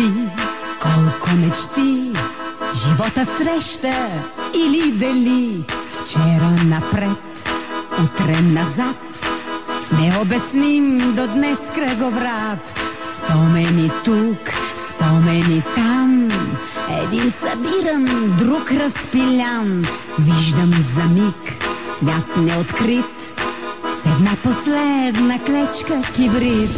съдби, колко мечти живота среща или дели. Вчера напред, утре назад, в необясним до днес кръговрат. Спомени тук, спомени там, един събиран, друг разпилян. Виждам за миг свят неоткрит, с една последна клечка кибрид.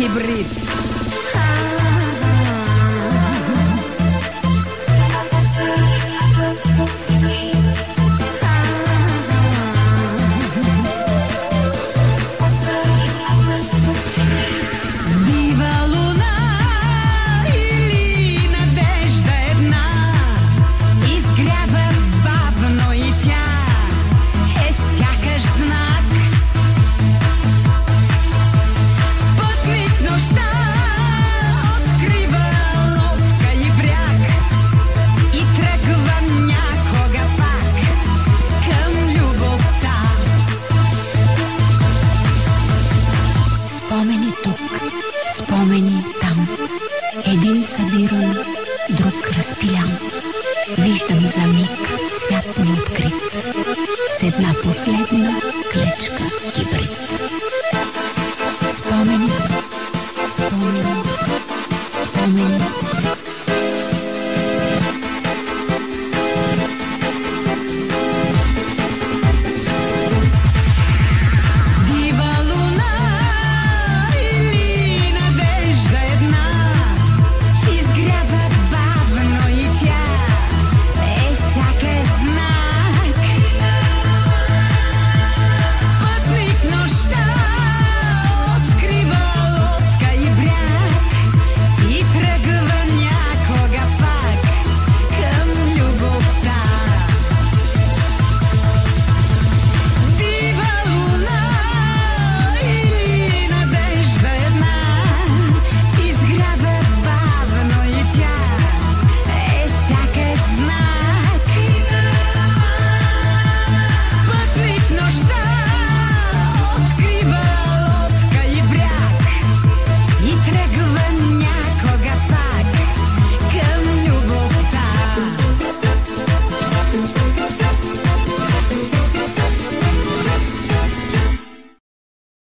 Кибрид. един събиран, друг разпиян, Виждам за миг свят неоткрит, с една последна